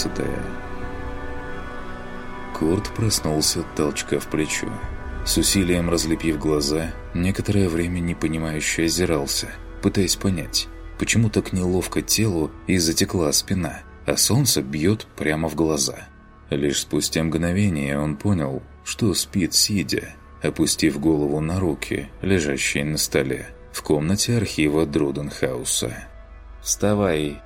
14 Курт проснулся от толчка в плечо. С усилием разлепив глаза, некоторое время непонимающе озирался, пытаясь понять, почему так неловко телу и затекла спина, а солнце бьет прямо в глаза. Лишь спустя мгновение он понял, что спит сидя, опустив голову на руки, лежащие на столе, в комнате архива Друденхауса. «Вставай!»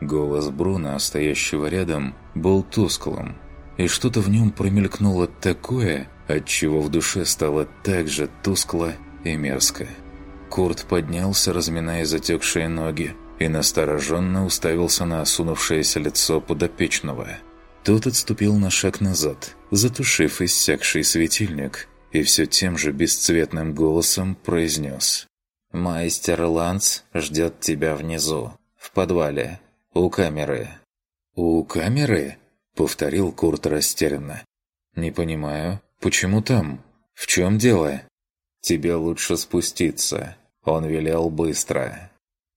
Голос Бруна, стоящего рядом, был тусклым, и что-то в нем промелькнуло такое, от чего в душе стало так же тускло и мерзко. Курт поднялся, разминая затекшие ноги, и настороженно уставился на осунувшееся лицо подопечного. Тот отступил на шаг назад, затушив иссякший светильник, и все тем же бесцветным голосом произнес. «Майстер Ланс ждет тебя внизу, в подвале, у камеры». «У камеры?» Повторил Курт растерянно. «Не понимаю, почему там? В чем дело?» «Тебе лучше спуститься», — он велел быстро.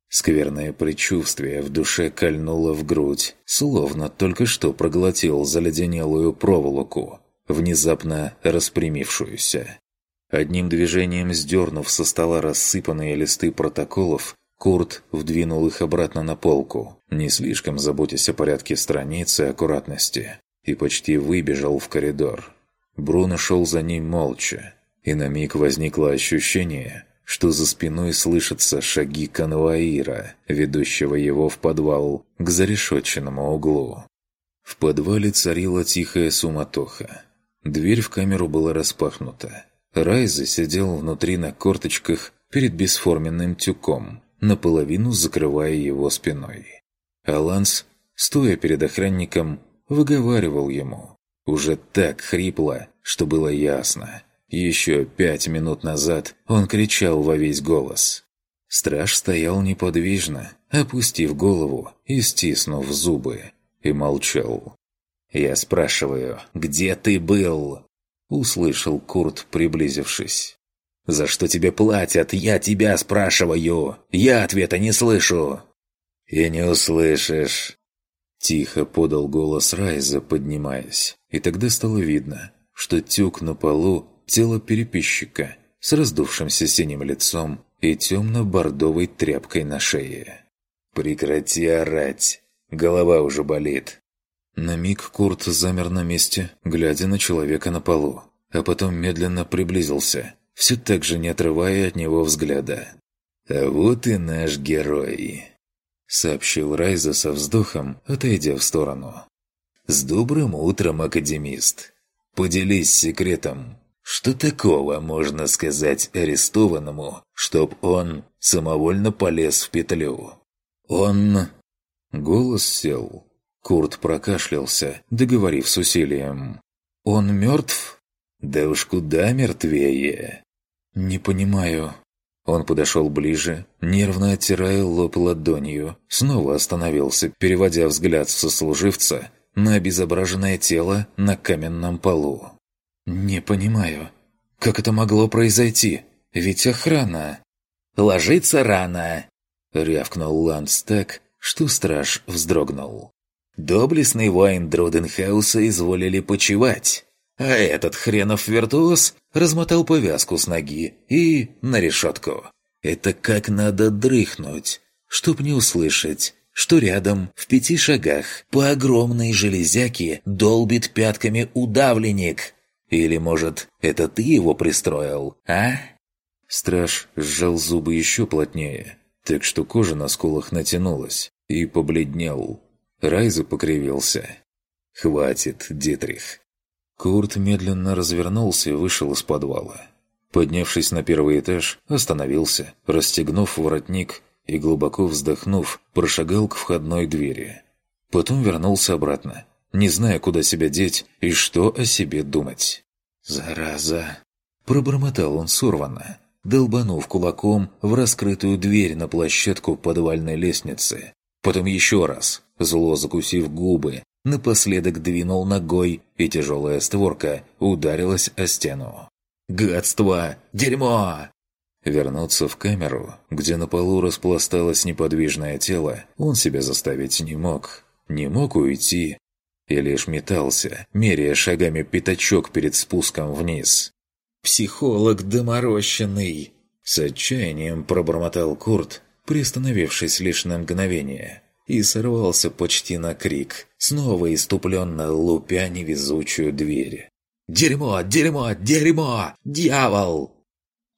Скверное предчувствие в душе кольнуло в грудь, словно только что проглотил заледенелую проволоку, внезапно распрямившуюся. Одним движением сдернув со стола рассыпанные листы протоколов, Курт вдвинул их обратно на полку, не слишком заботясь о порядке страниц и аккуратности, и почти выбежал в коридор. Бруно шел за ним молча, и на миг возникло ощущение, что за спиной слышатся шаги конвоира, ведущего его в подвал к зарешетченному углу. В подвале царила тихая суматоха. Дверь в камеру была распахнута. Райза сидел внутри на корточках перед бесформенным тюком, наполовину закрывая его спиной. Аланс, стоя перед охранником, выговаривал ему. Уже так хрипло, что было ясно. Еще пять минут назад он кричал во весь голос. Страж стоял неподвижно, опустив голову и стиснув зубы, и молчал. «Я спрашиваю, где ты был?» Услышал Курт, приблизившись. «За что тебе платят? Я тебя спрашиваю! Я ответа не слышу!» «И не услышишь!» Тихо подал голос Райза, поднимаясь. И тогда стало видно, что тюк на полу – тело переписчика с раздувшимся синим лицом и темно-бордовой тряпкой на шее. «Прекрати орать! Голова уже болит!» На миг Курт замер на месте, глядя на человека на полу, а потом медленно приблизился – все так же не отрывая от него взгляда. «А вот и наш герой», — сообщил Райза со вздохом, отойдя в сторону. «С добрым утром, академист. Поделись секретом. Что такого можно сказать арестованному, чтоб он самовольно полез в петлю? Он...» Голос сел. Курт прокашлялся, договорив с усилием. «Он мертв?» «Да уж куда мертвее!» «Не понимаю». Он подошел ближе, нервно оттирая лоб ладонью, снова остановился, переводя взгляд сослуживца на обезображенное тело на каменном полу. «Не понимаю, как это могло произойти? Ведь охрана...» «Ложиться рано!» — рявкнул Ланс так, что страж вздрогнул. «Доблестный воин Друденхауса изволили почевать. А этот хренов виртуоз размотал повязку с ноги и на решетку. Это как надо дрыхнуть, чтоб не услышать, что рядом, в пяти шагах, по огромной железяке долбит пятками удавленник. Или, может, это ты его пристроил, а? Страж сжал зубы еще плотнее, так что кожа на скулах натянулась, и побледнел. Райзу покривился. «Хватит, Дитрих. Курт медленно развернулся и вышел из подвала. Поднявшись на первый этаж, остановился, расстегнув воротник и, глубоко вздохнув, прошагал к входной двери. Потом вернулся обратно, не зная, куда себя деть и что о себе думать. «Зараза!» Пробормотал он сорванно, долбанув кулаком в раскрытую дверь на площадку подвальной лестницы. Потом еще раз, зло закусив губы, напоследок двинул ногой, и тяжелая створка ударилась о стену. «Гадство! Дерьмо!» Вернуться в камеру, где на полу распласталось неподвижное тело, он себя заставить не мог. Не мог уйти, и лишь метался, меряя шагами пятачок перед спуском вниз. «Психолог доморощенный!» С отчаянием пробормотал Курт, приостановившись лишь на мгновение, и сорвался почти на крик, снова иступленно лупя невезучую дверь. «Дерьмо! Дерьмо! Дерьмо! Дьявол!»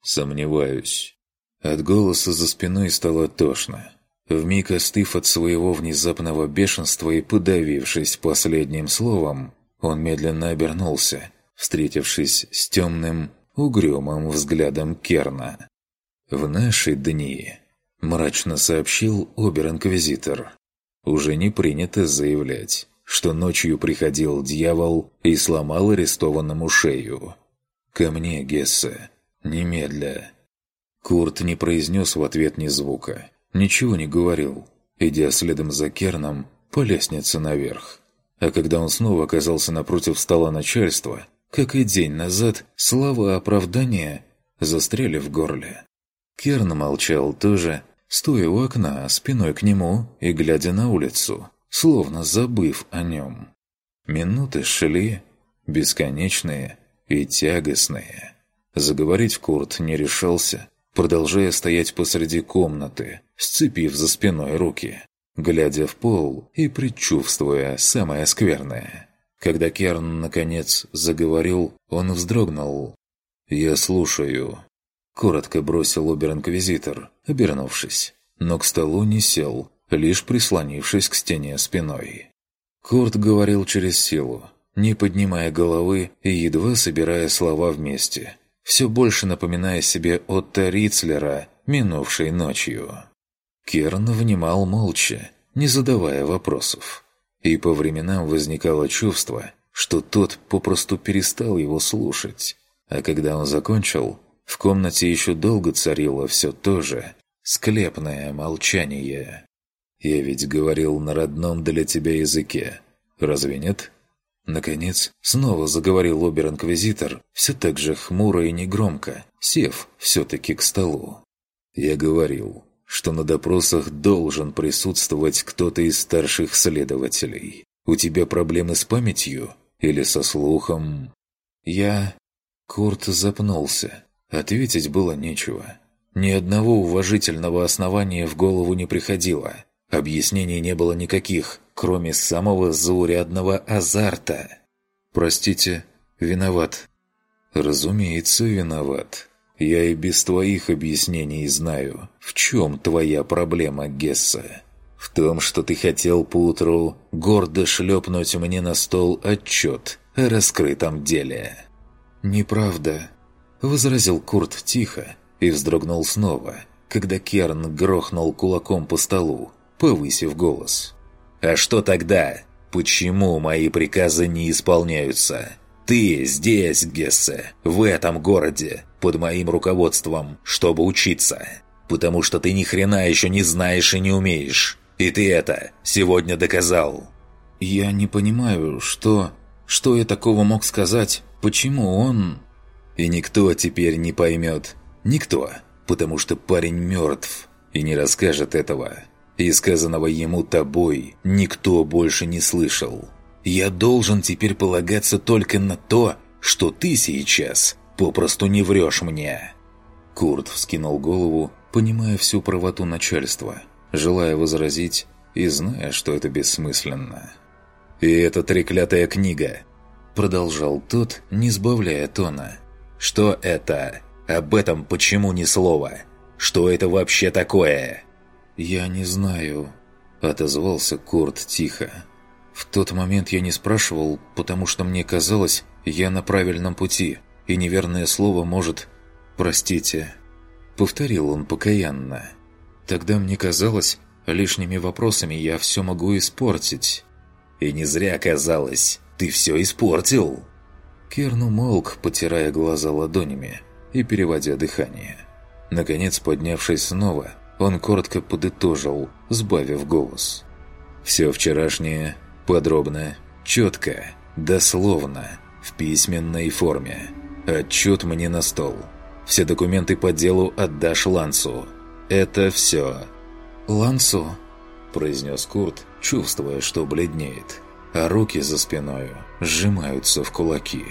«Сомневаюсь». От голоса за спиной стало тошно. Вмиг остыв от своего внезапного бешенства и подавившись последним словом, он медленно обернулся, встретившись с темным, угрюмым взглядом Керна. «В наши дни», – мрачно сообщил обер-инквизитор, – «уже не принято заявлять, что ночью приходил дьявол и сломал арестованному шею. Ко мне, Гессе, немедля». Курт не произнес в ответ ни звука, ничего не говорил, идя следом за Керном по лестнице наверх. А когда он снова оказался напротив стола начальства, как и день назад, слова оправдания застряли в горле. Керн молчал тоже, стоя у окна, спиной к нему и глядя на улицу, словно забыв о нем. Минуты шли, бесконечные и тягостные. Заговорить Курт не решался, продолжая стоять посреди комнаты, сцепив за спиной руки, глядя в пол и предчувствуя самое скверное. Когда Керн, наконец, заговорил, он вздрогнул. «Я слушаю», — коротко бросил обер-инквизитор, обернувшись, но к столу не сел, лишь прислонившись к стене спиной. Курт говорил через силу, не поднимая головы и едва собирая слова вместе, все больше напоминая себе Отто Рицлера, минувшей ночью. Керн внимал молча, не задавая вопросов. И по временам возникало чувство, что тот попросту перестал его слушать. А когда он закончил, в комнате еще долго царило все то же склепное молчание. «Я ведь говорил на родном для тебя языке. Разве нет?» Наконец, снова заговорил обер-инквизитор, все так же хмуро и негромко, сев все-таки к столу. «Я говорил, что на допросах должен присутствовать кто-то из старших следователей. У тебя проблемы с памятью или со слухом?» «Я...» Курт запнулся. Ответить было нечего. Ни одного уважительного основания в голову не приходило. Объяснений не было никаких, кроме самого заурядного азарта. «Простите, виноват». «Разумеется, виноват. Я и без твоих объяснений знаю, в чем твоя проблема, Гесса. В том, что ты хотел поутру гордо шлепнуть мне на стол отчет о раскрытом деле». «Неправда», — возразил Курт тихо и вздрогнул снова, когда Керн грохнул кулаком по столу, повысив голос. «А что тогда? Почему мои приказы не исполняются? Ты здесь, Гессе, в этом городе, под моим руководством, чтобы учиться. Потому что ты ни хрена еще не знаешь и не умеешь. И ты это сегодня доказал». «Я не понимаю, что... Что я такого мог сказать? Почему он...» «И никто теперь не поймет. Никто. Потому что парень мертв и не расскажет этого. И сказанного ему тобой никто больше не слышал. Я должен теперь полагаться только на то, что ты сейчас попросту не врешь мне». Курт вскинул голову, понимая всю правоту начальства, желая возразить и зная, что это бессмысленно. «И эта треклятая книга!» Продолжал тот, не сбавляя тона. «Что это? Об этом почему ни слова? Что это вообще такое?» «Я не знаю», — отозвался Курт тихо. «В тот момент я не спрашивал, потому что мне казалось, я на правильном пути, и неверное слово может... Простите». Повторил он покаянно. «Тогда мне казалось, лишними вопросами я все могу испортить». «И не зря казалось, ты все испортил!» Керн умолк, потирая глаза ладонями и переводя дыхание. Наконец, поднявшись снова, он коротко подытожил, сбавив голос. «Все вчерашнее, подробно, четко, дословно, в письменной форме. Отчет мне на стол. Все документы по делу отдашь Лансу. Это все». «Лансу?» – произнес Курт, чувствуя, что бледнеет. а руки за спиною сжимаются в кулаки.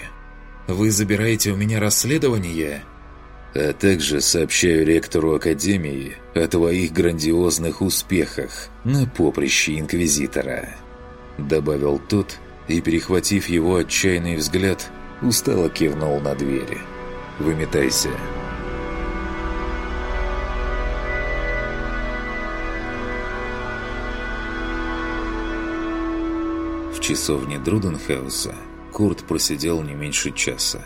«Вы забираете у меня расследование?» а также сообщаю ректору Академии о твоих грандиозных успехах на поприще Инквизитора», добавил тот и, перехватив его отчаянный взгляд, устало кивнул на двери. «Выметайся». Часовне Друденхауса Курт просидел не меньше часа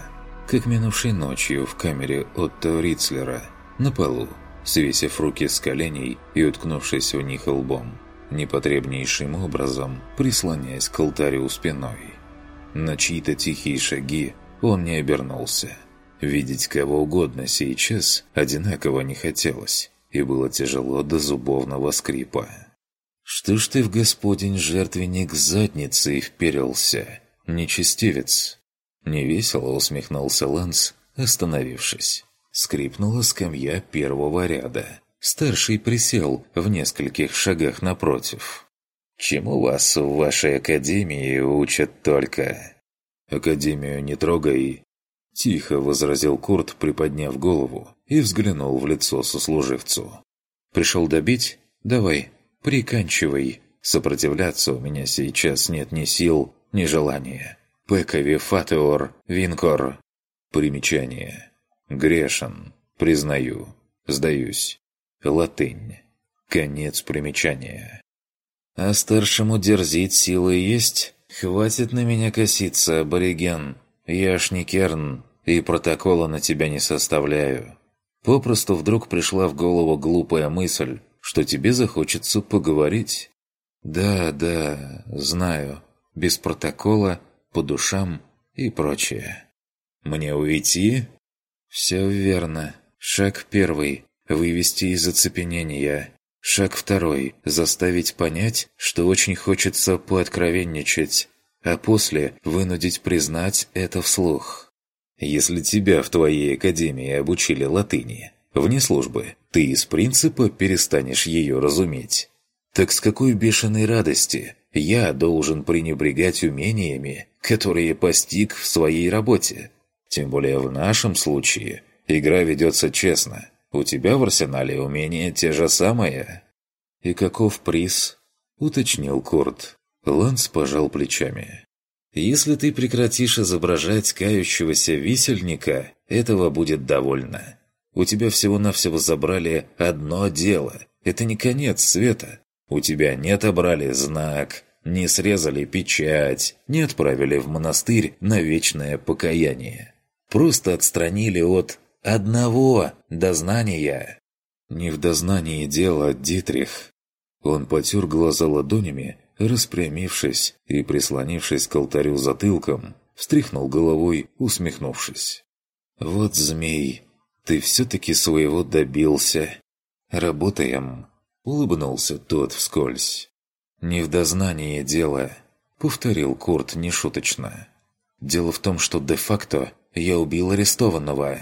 как минувшей ночью в камере Отто Рицлера, на полу, свесив руки с коленей и уткнувшись в них лбом, непотребнейшим образом прислоняясь к алтарю спиной. На чьи-то тихие шаги он не обернулся. Видеть кого угодно сейчас одинаково не хотелось, и было тяжело до зубовного скрипа. «Что ж ты в господень жертвенник задницей вперился, нечестивец?» Невесело усмехнулся Ланс, остановившись. Скрипнула скамья первого ряда. Старший присел в нескольких шагах напротив. «Чему вас в вашей академии учат только?» «Академию не трогай!» Тихо возразил Курт, приподняв голову, и взглянул в лицо сослуживцу. «Пришел добить? Давай, приканчивай. Сопротивляться у меня сейчас нет ни сил, ни желания. Пекови фатеор винкор. Примечание. Грешен. Признаю. Сдаюсь. Латынь. Конец примечания. А старшему дерзить силы есть? Хватит на меня коситься, абориген. Я ж не керн, и протокола на тебя не составляю. Попросту вдруг пришла в голову глупая мысль, что тебе захочется поговорить. Да, да, знаю. Без протокола по душам и прочее. Мне уйти? Все верно. Шаг первый – вывести из оцепенения. Шаг второй – заставить понять, что очень хочется пооткровенничать, а после вынудить признать это вслух. Если тебя в твоей академии обучили латыни, вне службы, ты из принципа перестанешь ее разуметь. Так с какой бешеной радости я должен пренебрегать умениями, которые постиг в своей работе. Тем более в нашем случае игра ведется честно. У тебя в арсенале умения те же самые. «И каков приз?» – уточнил Курт. Ланс пожал плечами. «Если ты прекратишь изображать кающегося висельника, этого будет довольно. У тебя всего-навсего забрали одно дело. Это не конец света. У тебя не отобрали знак, не срезали печать, не отправили в монастырь на вечное покаяние. Просто отстранили от одного дознания. Не в дознании дело, Дитрих. Он потер глаза ладонями, распрямившись и прислонившись к алтарю затылком, встряхнул головой, усмехнувшись. «Вот, змей, ты все-таки своего добился. Работаем!» — улыбнулся тот вскользь. «Не в дознании дело», — повторил Курт нешуточно. «Дело в том, что де-факто я убил арестованного».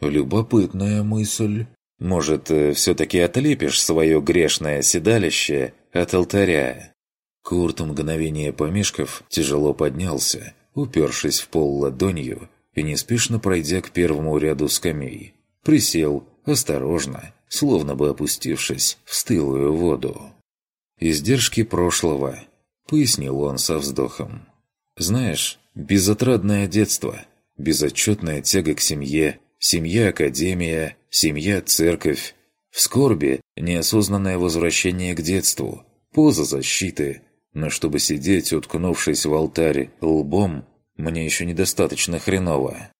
«Любопытная мысль. Может, э, все-таки отлепишь свое грешное седалище от алтаря?» Курт, мгновение помешков, тяжело поднялся, упершись в пол ладонью и неспешно пройдя к первому ряду скамей. Присел, осторожно, словно бы опустившись в стылую воду. «Издержки прошлого», — пояснил он со вздохом. «Знаешь, безотрадное детство, безотчетная тяга к семье, семья-академия, семья-церковь, в скорби неосознанное возвращение к детству, поза защиты, но чтобы сидеть, уткнувшись в алтарь лбом, мне еще недостаточно хреново.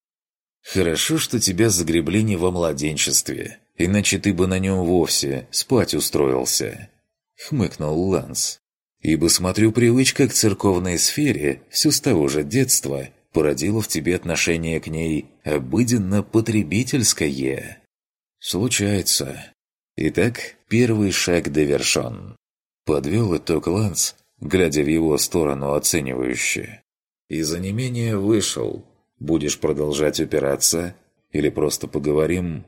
Хорошо, что тебя загребли не во младенчестве, иначе ты бы на нем вовсе спать устроился. — хмыкнул Ланс. «Ибо, смотрю, привычка к церковной сфере все с того же детства породила в тебе отношение к ней обыденно-потребительское». «Случается. Итак, первый шаг довершен». Подвел итог Ланс, глядя в его сторону оценивающе. «Из онемения вышел. Будешь продолжать упираться? Или просто поговорим?»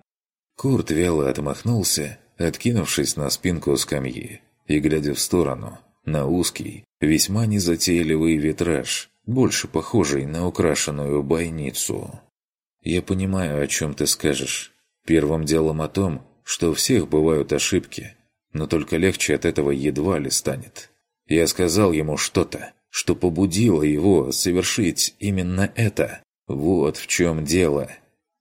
Курт вяло отмахнулся, откинувшись на спинку скамьи и глядя в сторону, на узкий, Весьма незатейливый витраж, больше похожий на украшенную бойницу. Я понимаю, о чем ты скажешь. Первым делом о том, что у всех бывают ошибки, но только легче от этого едва ли станет. Я сказал ему что-то, что побудило его совершить именно это. Вот в чем дело.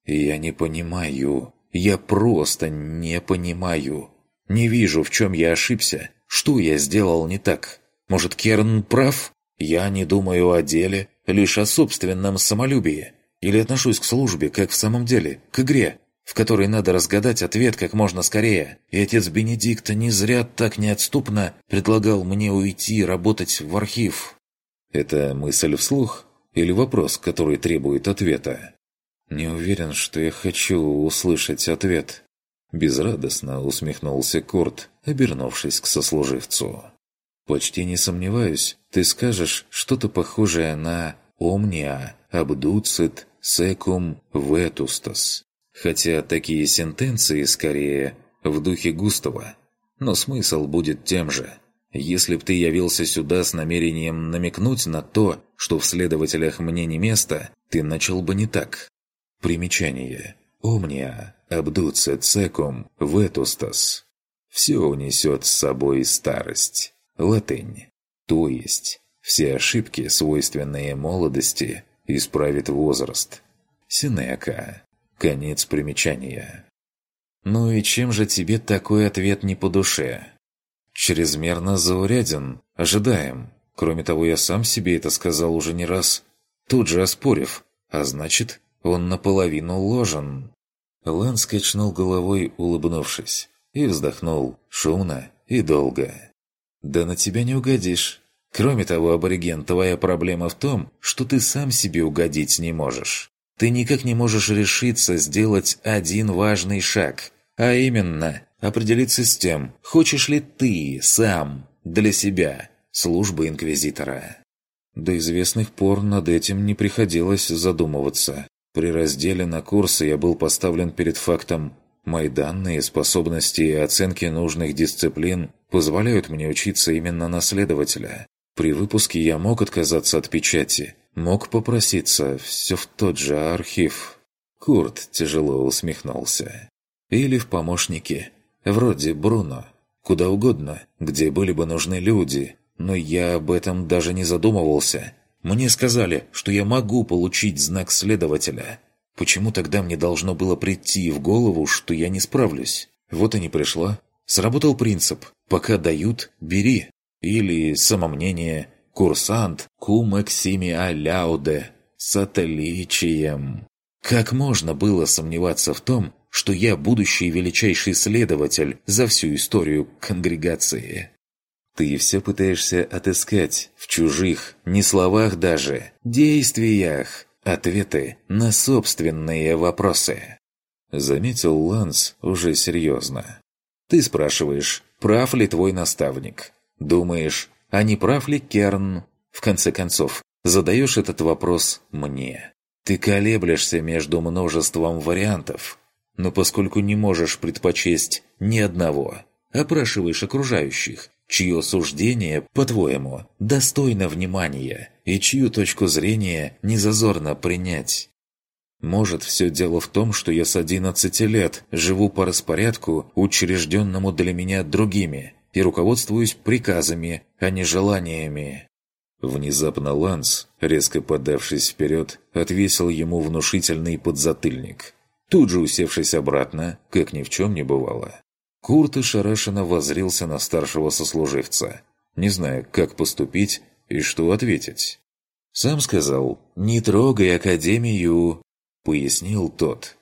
Я не понимаю. Я просто не понимаю. Не вижу, в чем я ошибся. Что я сделал не так? Может, Керн прав? Я не думаю о деле, лишь о собственном самолюбии. Или отношусь к службе, как в самом деле, к игре, в которой надо разгадать ответ как можно скорее. И отец Бенедикта не зря так неотступно предлагал мне уйти работать в архив. Это мысль вслух или вопрос, который требует ответа? Не уверен, что я хочу услышать ответ. Безрадостно усмехнулся Курт, обернувшись к сослуживцу. «Почти не сомневаюсь, ты скажешь что-то похожее на «Omnia abducit secum vetustas». Хотя такие сентенции скорее в духе Густава. Но смысл будет тем же. Если б ты явился сюда с намерением намекнуть на то, что в следователях мне не место, ты начал бы не так. Примечание. Omnia abducet secum vetustas. Все унесет с собой старость. Латынь. То есть, все ошибки, свойственные молодости, исправит возраст. Синека. Конец примечания. «Ну и чем же тебе такой ответ не по душе?» «Чрезмерно зауряден. Ожидаем. Кроме того, я сам себе это сказал уже не раз, тут же оспорив. А значит, он наполовину ложен». Ланс качнул головой, улыбнувшись, и вздохнул шумно и долго. «Да на тебя не угодишь. Кроме того, абориген, твоя проблема в том, что ты сам себе угодить не можешь. Ты никак не можешь решиться сделать один важный шаг, а именно определиться с тем, хочешь ли ты сам для себя службы Инквизитора». До известных пор над этим не приходилось задумываться. При разделе на курсы я был поставлен перед фактом Мои данные, способности и оценки нужных дисциплин позволяют мне учиться именно на следователя. При выпуске я мог отказаться от печати, мог попроситься все в тот же архив. Курт тяжело усмехнулся. Или в помощники, вроде Бруно. Куда угодно, где были бы нужны люди, но я об этом даже не задумывался. Мне сказали, что я могу получить знак следователя – Почему тогда мне должно было прийти в голову, что я не справлюсь? Вот и не пришла. Сработал принцип «пока дают, бери». Или самомнение «курсант кум эксими аляуде» с отличием. Как можно было сомневаться в том, что я будущий величайший следователь за всю историю конгрегации? Ты все пытаешься отыскать в чужих, не словах даже, действиях, ответы на собственные вопросы. Заметил Ланс уже серьезно. Ты спрашиваешь, прав ли твой наставник? Думаешь, а не прав ли Керн? В конце концов, задаешь этот вопрос мне. Ты колеблешься между множеством вариантов, но поскольку не можешь предпочесть ни одного, опрашиваешь окружающих, чье суждение, по-твоему, достойно внимания и чью точку зрения незазорно принять. Может, все дело в том, что я с 11 лет живу по распорядку, учрежденному для меня другими, и руководствуюсь приказами, а не желаниями. Внезапно Ланс, резко подавшись вперед, отвесил ему внушительный подзатыльник. Тут же усевшись обратно, как ни в чем не бывало. Курт ошарашенно возрился на старшего сослуживца, не зная, как поступить и что ответить. «Сам сказал, не трогай Академию», — пояснил тот.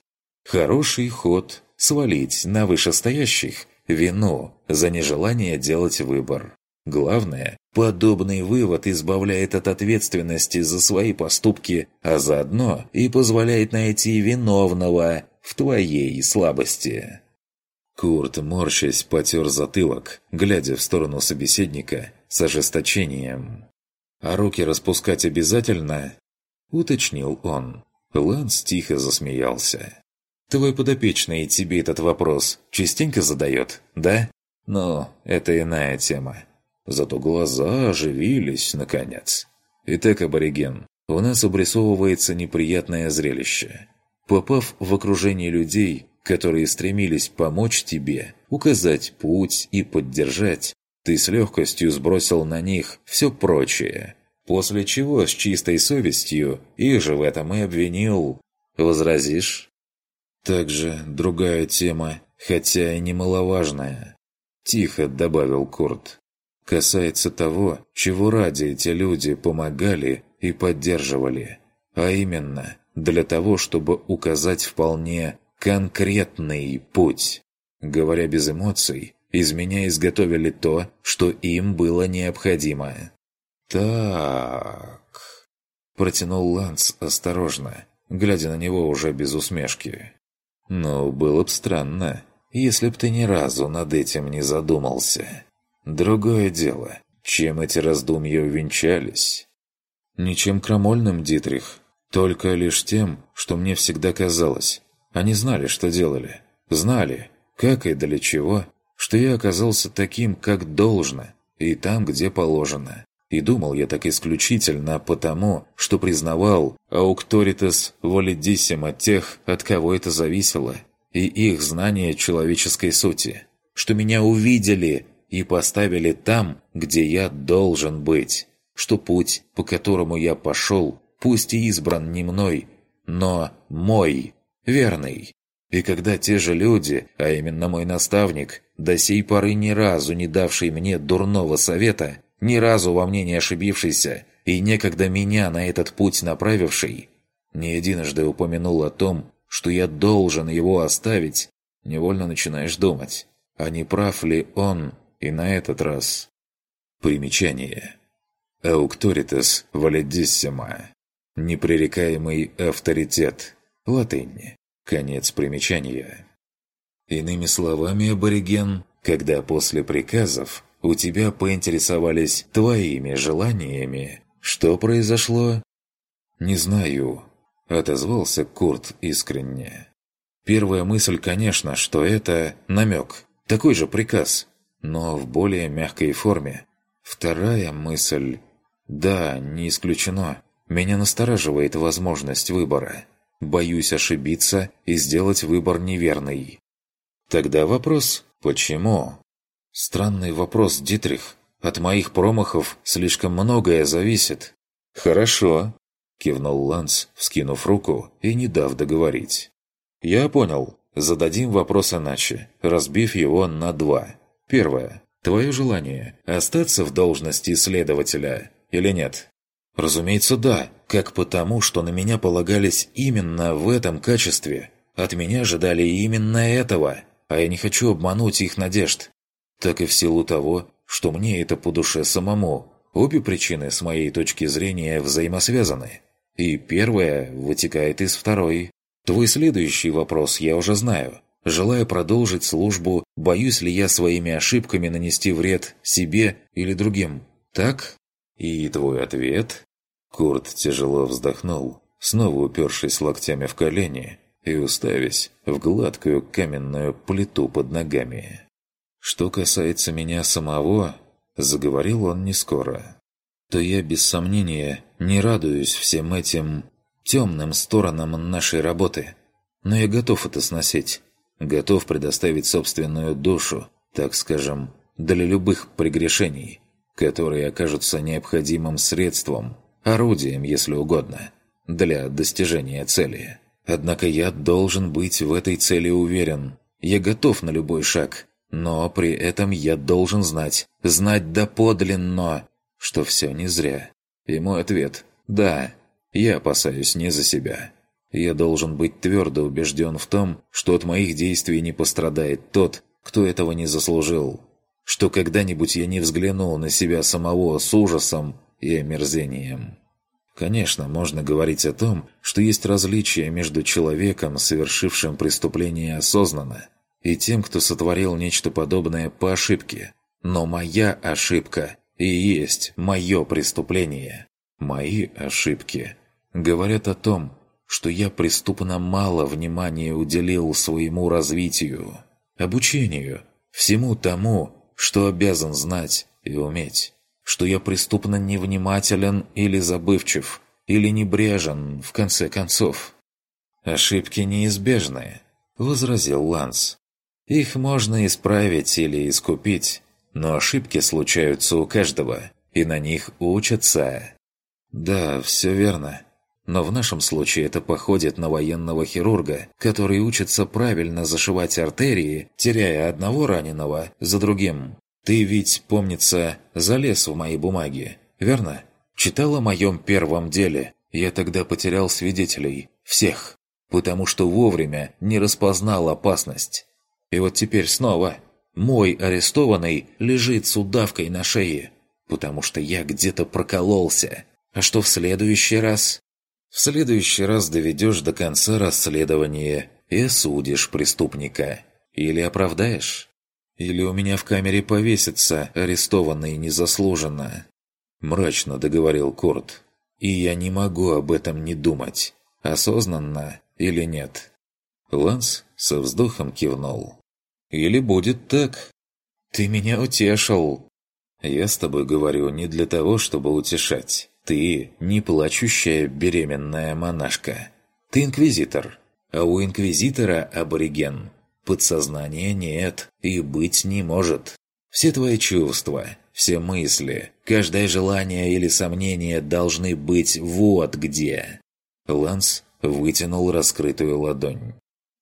«Хороший ход — свалить на вышестоящих вину за нежелание делать выбор. Главное, подобный вывод избавляет от ответственности за свои поступки, а заодно и позволяет найти виновного в твоей слабости». Курт, морщась, потер затылок, глядя в сторону собеседника с ожесточением. «А руки распускать обязательно?» – уточнил он. Ланс тихо засмеялся. «Твой подопечный тебе этот вопрос частенько задает, да? Но это иная тема. Зато глаза оживились, наконец. Итак, абориген, у нас обрисовывается неприятное зрелище. Попав в окружение людей, которые стремились помочь тебе, указать путь и поддержать, ты с легкостью сбросил на них все прочее. После чего с чистой совестью их же в этом и обвинил. Возразишь? Также другая тема, хотя и немаловажная. Тихо добавил Курт. Касается того, чего ради эти люди помогали и поддерживали. А именно, для того, чтобы указать вполне конкретный путь. Говоря без эмоций, из меня изготовили то, что им было необходимо. «Так...» – протянул Ланс осторожно, глядя на него уже без усмешки. «Ну, было б странно, если б ты ни разу над этим не задумался. Другое дело, чем эти раздумья увенчались?» «Ничем крамольным, Дитрих, только лишь тем, что мне всегда казалось. Они знали, что делали. Знали, как и для чего, что я оказался таким, как должно, и там, где положено. И думал я так исключительно потому, что признавал аукторитас валидиссим от тех, от кого это зависело, и их знание человеческой сути, что меня увидели и поставили там, где я должен быть, что путь, по которому я пошел, пусть и избран не мной, но мой, верный. И когда те же люди, а именно мой наставник, до сей поры ни разу не давший мне дурного совета, ни разу во мне не ошибившийся и некогда меня на этот путь направивший, не единожды упомянул о том, что я должен его оставить, невольно начинаешь думать, а не прав ли он и на этот раз. Примечание. Аукторитас валидиссима. Непререкаемый авторитет. Латынь. Конец примечания. Иными словами, абориген, когда после приказов у тебя поинтересовались твоими желаниями. Что произошло? Не знаю, отозвался Курт искренне. Первая мысль, конечно, что это намек, такой же приказ, но в более мягкой форме. Вторая мысль... Да, не исключено. Меня настораживает возможность выбора. Боюсь ошибиться и сделать выбор неверный. Тогда вопрос «Почему?» Странный вопрос, Дитрих. От моих промахов слишком многое зависит. Хорошо, кивнул Ланс, вскинув руку и не дав договорить. Я понял. Зададим вопрос иначе, разбив его на два. Первое. Твое желание – остаться в должности следователя или нет? Разумеется, да. Как потому, что на меня полагались именно в этом качестве. От меня ожидали именно этого, а я не хочу обмануть их надежд так и в силу того, что мне это по душе самому. Обе причины, с моей точки зрения, взаимосвязаны. И первая вытекает из второй. Твой следующий вопрос я уже знаю. Желая продолжить службу, боюсь ли я своими ошибками нанести вред себе или другим? Так? И твой ответ? Курт тяжело вздохнул, снова упершись локтями в колени и уставясь в гладкую каменную плиту под ногами. Что касается меня самого, заговорил он не скоро, то я без сомнения не радуюсь всем этим темным сторонам нашей работы. Но я готов это сносить. Готов предоставить собственную душу, так скажем, для любых прегрешений, которые окажутся необходимым средством, орудием, если угодно, для достижения цели. Однако я должен быть в этой цели уверен. Я готов на любой шаг, но при этом я должен знать, знать доподлинно, что все не зря. И мой ответ – да, я опасаюсь не за себя. Я должен быть твердо убежден в том, что от моих действий не пострадает тот, кто этого не заслужил. Что когда-нибудь я не взглянул на себя самого с ужасом и омерзением. Конечно, можно говорить о том, что есть различия между человеком, совершившим преступление осознанно, и тем, кто сотворил нечто подобное по ошибке. Но моя ошибка и есть мое преступление. Мои ошибки говорят о том, что я преступно мало внимания уделил своему развитию, обучению, всему тому, что обязан знать и уметь, что я преступно невнимателен или забывчив, или небрежен, в конце концов. «Ошибки неизбежны», — возразил Ланс. «Их можно исправить или искупить, но ошибки случаются у каждого, и на них учатся». «Да, все верно. Но в нашем случае это походит на военного хирурга, который учится правильно зашивать артерии, теряя одного раненого за другим. Ты ведь, помнится, залез в мои бумаги, верно? Читал о моем первом деле. Я тогда потерял свидетелей. Всех. Потому что вовремя не распознал опасность. И вот теперь снова. Мой арестованный лежит с удавкой на шее. Потому что я где-то прокололся. А что в следующий раз? В следующий раз доведешь до конца расследование и осудишь преступника. Или оправдаешь. Или у меня в камере повесится арестованный незаслуженно. Мрачно договорил Курт. И я не могу об этом не думать. Осознанно или нет. Ланс со вздохом кивнул. «Или будет так?» «Ты меня утешил!» «Я с тобой говорю не для того, чтобы утешать. Ты не плачущая беременная монашка. Ты инквизитор. А у инквизитора абориген. Подсознания нет и быть не может. Все твои чувства, все мысли, каждое желание или сомнение должны быть вот где. Ланс вытянул раскрытую ладонь.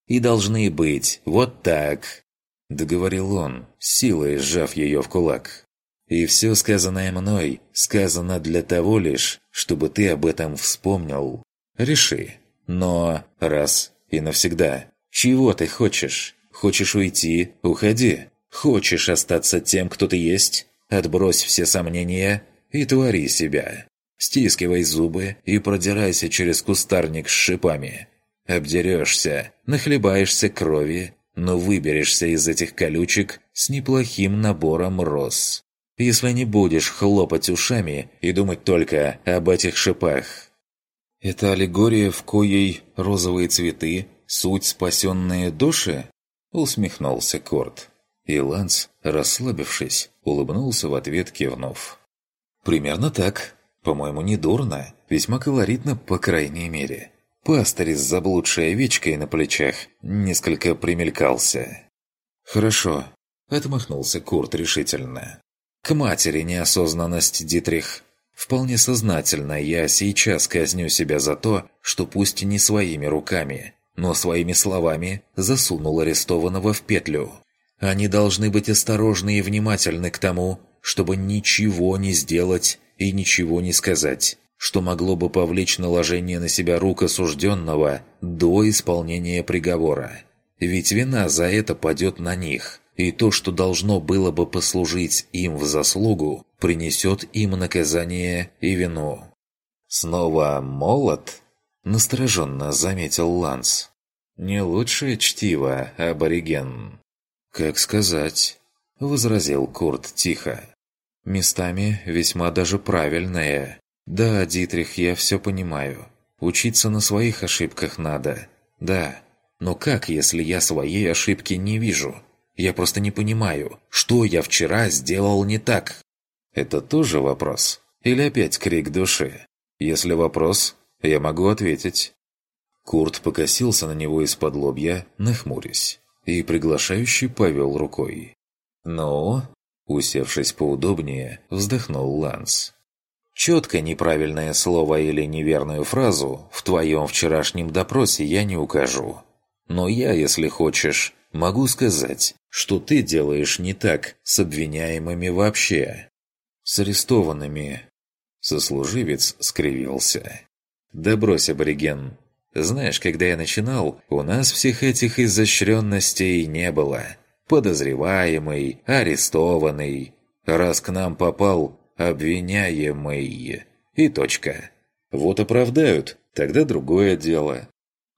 «И должны быть вот так», — договорил он, силой сжав ее в кулак. И все сказанное мной сказано для того лишь, чтобы ты об этом вспомнил. Реши. Но раз и навсегда. Чего ты хочешь? Хочешь уйти? Уходи. Хочешь остаться тем, кто ты есть? Отбрось все сомнения и твори себя. Стискивай зубы и продирайся через кустарник с шипами. Обдерешься, нахлебаешься крови, но выберешься из этих колючек с неплохим набором роз если не будешь хлопать ушами и думать только об этих шипах. Это аллегория, в коей розовые цветы – суть спасенные души? Усмехнулся Корт. И Ланс, расслабившись, улыбнулся в ответ, кивнув. «Примерно так. По-моему, не дурно. Весьма колоритно, по крайней мере. Пастырь с заблудшей овечкой на плечах несколько примелькался». «Хорошо», — отмахнулся Курт решительно. К матери неосознанность, Дитрих. Вполне сознательно я сейчас казню себя за то, что пусть не своими руками, но своими словами засунул арестованного в петлю. Они должны быть осторожны и внимательны к тому, чтобы ничего не сделать и ничего не сказать, что могло бы повлечь наложение на себя рук осужденного до исполнения приговора. Ведь вина за это падет на них и то, что должно было бы послужить им в заслугу, принесет им наказание и вину. «Снова молот?» – настороженно заметил Ланс. «Не лучшее чтиво, абориген». «Как сказать?» – возразил Курт тихо. «Местами весьма даже правильное. Да, Дитрих, я все понимаю. Учиться на своих ошибках надо. Да. Но как, если я своей ошибки не вижу?» Я просто не понимаю, что я вчера сделал не так. Это тоже вопрос? Или опять крик души? Если вопрос, я могу ответить. Курт покосился на него из-под лобья, нахмурясь, и приглашающий повел рукой. «Ну?» Усевшись поудобнее, вздохнул Ланс. «Четко неправильное слово или неверную фразу в твоем вчерашнем допросе я не укажу. Но я, если хочешь, могу сказать, что ты делаешь не так с обвиняемыми вообще. С арестованными. Сослуживец скривился. Да брось, абориген. Знаешь, когда я начинал, у нас всех этих изощренностей не было. Подозреваемый, арестованный. Раз к нам попал обвиняемый. И точка. Вот оправдают, тогда другое дело.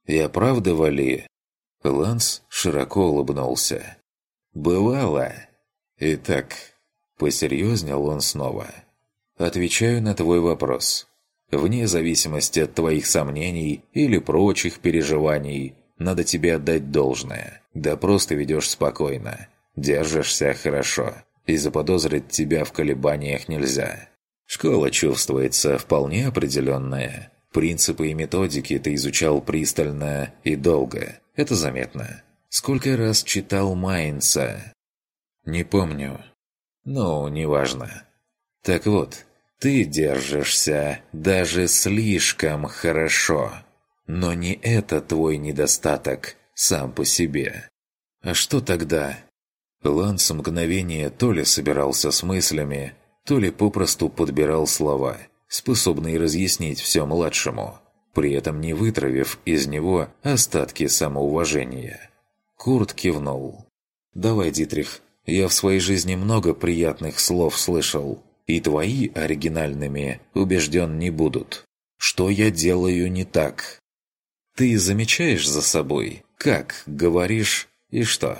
И оправдывали Ланс широко улыбнулся. «Бывало. Итак, посерьезнел он снова. Отвечаю на твой вопрос. Вне зависимости от твоих сомнений или прочих переживаний, надо тебе отдать должное. Да просто ведешь спокойно. Держишься хорошо. и заподозрить тебя в колебаниях нельзя. Школа чувствуется вполне определенная. Принципы и методики ты изучал пристально и долго. Это заметно. Сколько раз читал Майнца? Не помню. Ну, неважно. Так вот, ты держишься даже слишком хорошо. Но не это твой недостаток сам по себе. А что тогда? Ланс мгновение то ли собирался с мыслями, то ли попросту подбирал слова, способные разъяснить все младшему, при этом не вытравив из него остатки самоуважения. Курт кивнул. «Давай, Дитрих, я в своей жизни много приятных слов слышал, и твои оригинальными убежден не будут. Что я делаю не так? Ты замечаешь за собой, как говоришь и что?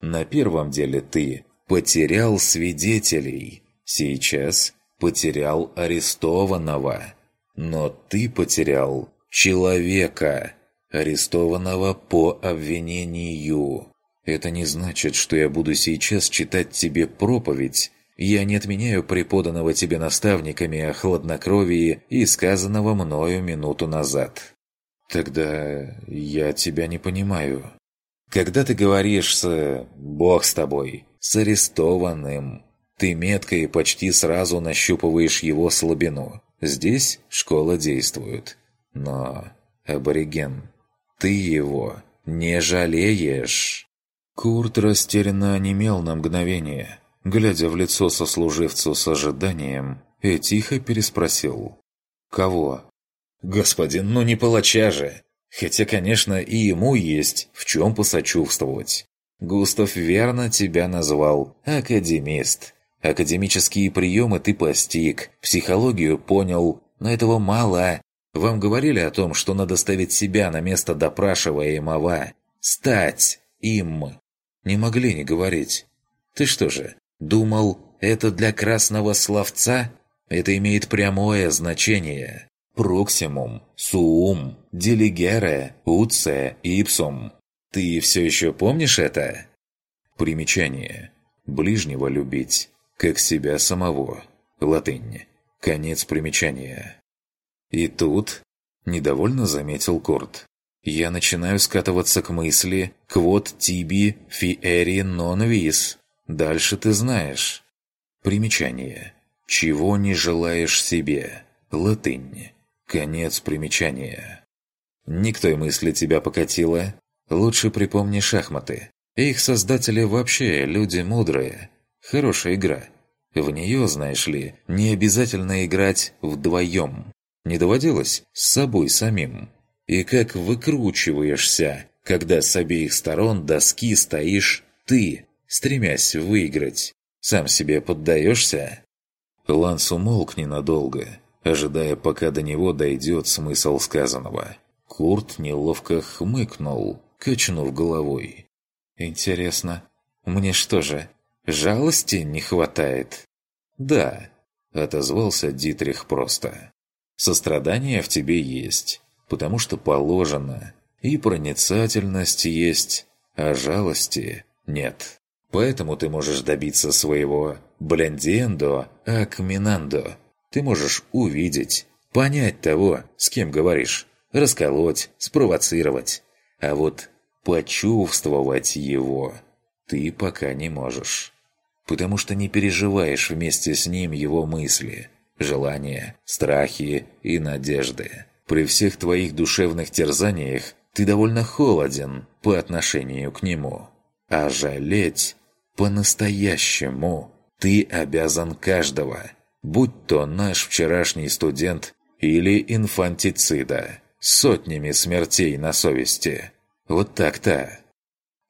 На первом деле ты потерял свидетелей, сейчас потерял арестованного. Но ты потерял человека, арестованного по обвинению. Это не значит, что я буду сейчас читать тебе проповедь. Я не отменяю преподанного тебе наставниками о хладнокровии и сказанного мною минуту назад. Тогда я тебя не понимаю. Когда ты говоришь с «Бог с тобой», с арестованным, ты метко и почти сразу нащупываешь его слабину. Здесь школа действует. Но, абориген, ты его не жалеешь. Курт растерянно онемел на мгновение, глядя в лицо сослуживцу с ожиданием, и тихо переспросил. «Кого?» «Господин, ну не палача же!» Хотя, конечно, и ему есть в чем посочувствовать. Густав верно тебя назвал «академист». Академические приемы ты постиг, психологию понял, но этого мало. Вам говорили о том, что надо ставить себя на место допрашиваемого. Стать им. Не могли не говорить. Ты что же, думал, это для красного словца? Это имеет прямое значение. Проксимум, суум, делигере, уце, ипсум. Ты все еще помнишь это? Примечание. Ближнего любить, как себя самого. Латынь. Конец примечания. И тут недовольно заметил Корт. Я начинаю скатываться к мысли «Квот тиби фиэри нон вис». Дальше ты знаешь. Примечание. Чего не желаешь себе? Латынь. Конец примечания. Никто и мысли тебя покатило. Лучше припомни шахматы. Их создатели вообще люди мудрые. Хорошая игра. В нее, знаешь ли, не обязательно играть вдвоем. Не доводилось с собой самим и как выкручиваешься, когда с обеих сторон доски стоишь ты, стремясь выиграть. Сам себе поддаешься? Ланс умолк ненадолго, ожидая, пока до него дойдет смысл сказанного. Курт неловко хмыкнул, качнув головой. «Интересно, мне что же, жалости не хватает?» «Да», — отозвался Дитрих просто. «Сострадание в тебе есть, потому что положено, и проницательность есть, а жалости нет. Поэтому ты можешь добиться своего блендиендо акминандо. Ты можешь увидеть, понять того, с кем говоришь, расколоть, спровоцировать. А вот почувствовать его ты пока не можешь. Потому что не переживаешь вместе с ним его мысли, желания, страхи и надежды. При всех твоих душевных терзаниях ты довольно холоден по отношению к нему. А жалеть по-настоящему ты обязан каждого, будь то наш вчерашний студент или инфантицида, сотнями смертей на совести. Вот так-то.